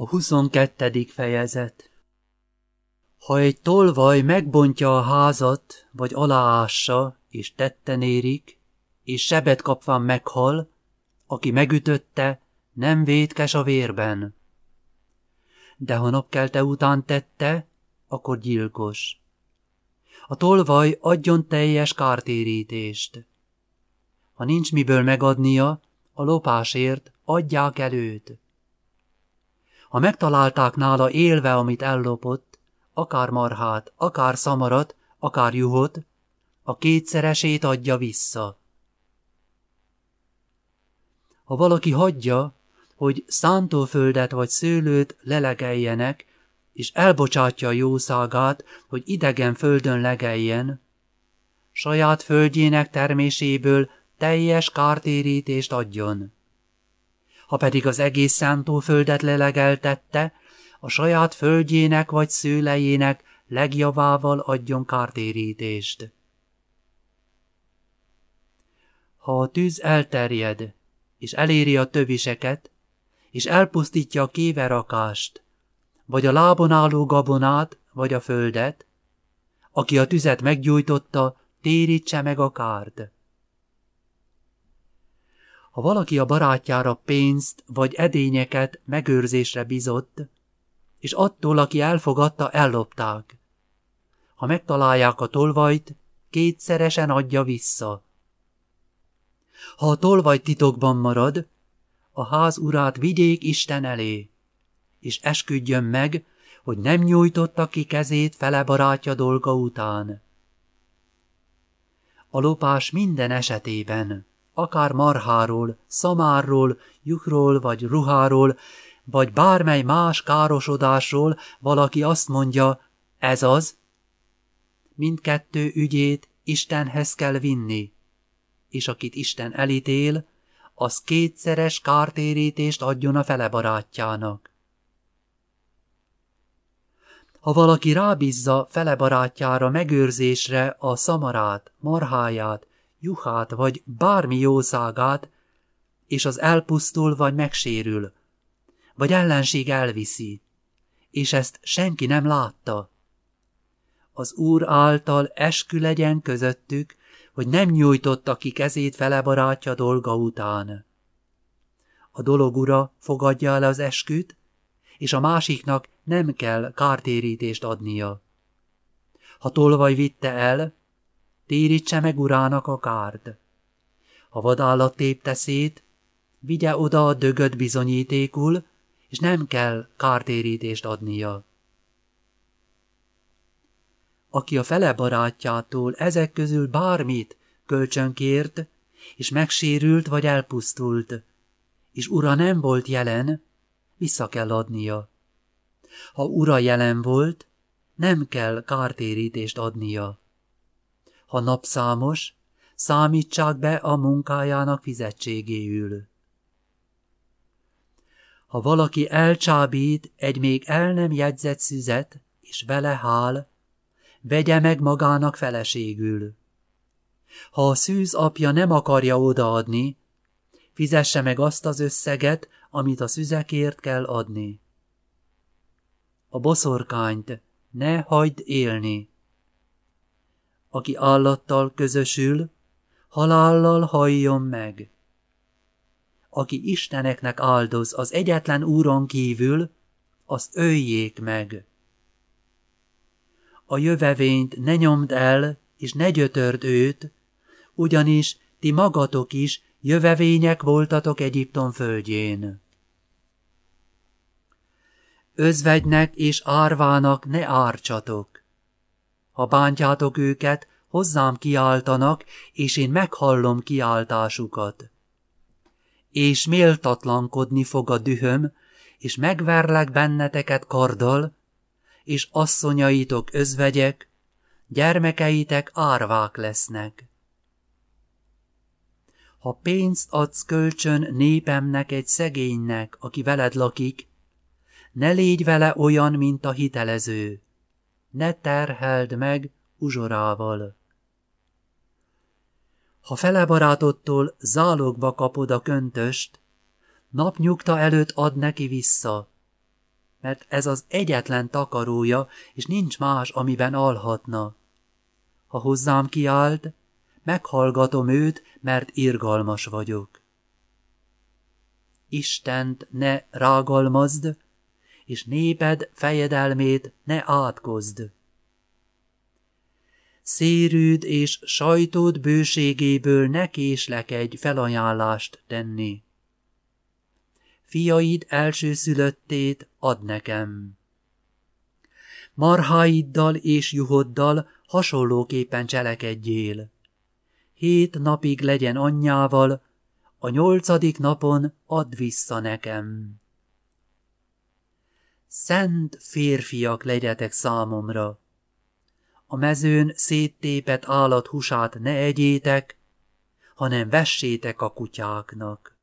A 22. fejezet Ha egy tolvaj megbontja a házat, vagy aláássa, és tetten érik, és sebet kapván meghal, aki megütötte, nem vétkes a vérben. De ha napkelte után tette, akkor gyilkos. A tolvaj adjon teljes kártérítést. Ha nincs miből megadnia, a lopásért adják előt. Ha megtalálták nála élve, amit ellopott, akár marhát, akár szamarat, akár juhot, a kétszeresét adja vissza. Ha valaki hagyja, hogy szántóföldet vagy szőlőt lelegeljenek, és elbocsátja a jószágát, hogy idegen földön legeljen, saját földjének terméséből teljes kártérítést adjon. Ha pedig az egész szántóföldet lelegeltette, a saját földjének vagy szőlejének legjavával adjon kártérítést. Ha a tűz elterjed, és eléri a töviseket, és elpusztítja a kéverakást, vagy a lábon álló gabonát, vagy a földet, aki a tüzet meggyújtotta, térítse meg a kárt. Ha valaki a barátjára pénzt vagy edényeket megőrzésre bizott, és attól, aki elfogadta, ellopták. Ha megtalálják a tolvajt, kétszeresen adja vissza. Ha a tolvaj titokban marad, a ház urát vigyék Isten elé, és esküdjön meg, hogy nem nyújtotta ki kezét fele barátja dolga után. A lopás minden esetében akár marháról, szamárról, lyukról vagy ruháról, vagy bármely más károsodásról valaki azt mondja, ez az, mindkettő ügyét Istenhez kell vinni, és akit Isten elítél, az kétszeres kártérítést adjon a fele barátjának. Ha valaki rábízza fele barátjára megőrzésre a szamarát, marháját, juhát vagy bármi jószágát, és az elpusztul vagy megsérül, vagy ellenség elviszi, és ezt senki nem látta. Az Úr által eskü legyen közöttük, hogy nem nyújtotta ki kezét fele barátja dolga után. A dolog ura fogadja el az esküt, és a másiknak nem kell kártérítést adnia. Ha tolvaj vitte el, térítse meg urának a kárt. Ha vadállat tépte szét, vigye oda a dögöt bizonyítékul, és nem kell kártérítést adnia. Aki a fele barátjától ezek közül bármit kölcsönkért, és megsérült vagy elpusztult, és ura nem volt jelen, vissza kell adnia. Ha ura jelen volt, nem kell kártérítést adnia. Ha napszámos, számítsák be a munkájának fizetségéül. Ha valaki elcsábít egy még el nem jegyzett szüzet, és vele hál, vegye meg magának feleségül. Ha a szűz apja nem akarja odaadni, fizesse meg azt az összeget, amit a szüzekért kell adni. A boszorkányt ne hagyd élni. Aki állattal közösül, halállal halljon meg. Aki isteneknek áldoz az egyetlen úron kívül, azt öljék meg. A jövevényt ne nyomd el, és ne gyötörd őt, ugyanis ti magatok is jövevények voltatok Egyiptom földjén. Özvegynek és árvának ne árcsatok. Ha bántjátok őket, hozzám kiáltanak, és én meghallom kiáltásukat. És méltatlankodni fog a dühöm, és megverlek benneteket karddal, és asszonyaitok özvegyek, gyermekeitek árvák lesznek. Ha pénzt adsz kölcsön népemnek egy szegénynek, aki veled lakik, ne légy vele olyan, mint a hitelező ne terheld meg uzsorával. Ha fele barátodtól zálogba kapod a köntöst, napnyugta előtt ad neki vissza, mert ez az egyetlen takarója, és nincs más, amiben alhatna. Ha hozzám kiált, meghallgatom őt, mert irgalmas vagyok. Istent ne rágalmazd, és néped fejedelmét ne átkozd. Szérűd és sajtód bőségéből ne késlekedj felajánlást tenni. Fiaid elsőszülöttét ad nekem. Marháiddal és juhoddal hasonlóképpen cselekedjél. Hét napig legyen anyjával, a nyolcadik napon add vissza nekem. Szent férfiak legyetek számomra. A mezőn széttépet állat husát ne egyétek, hanem vessétek a kutyáknak.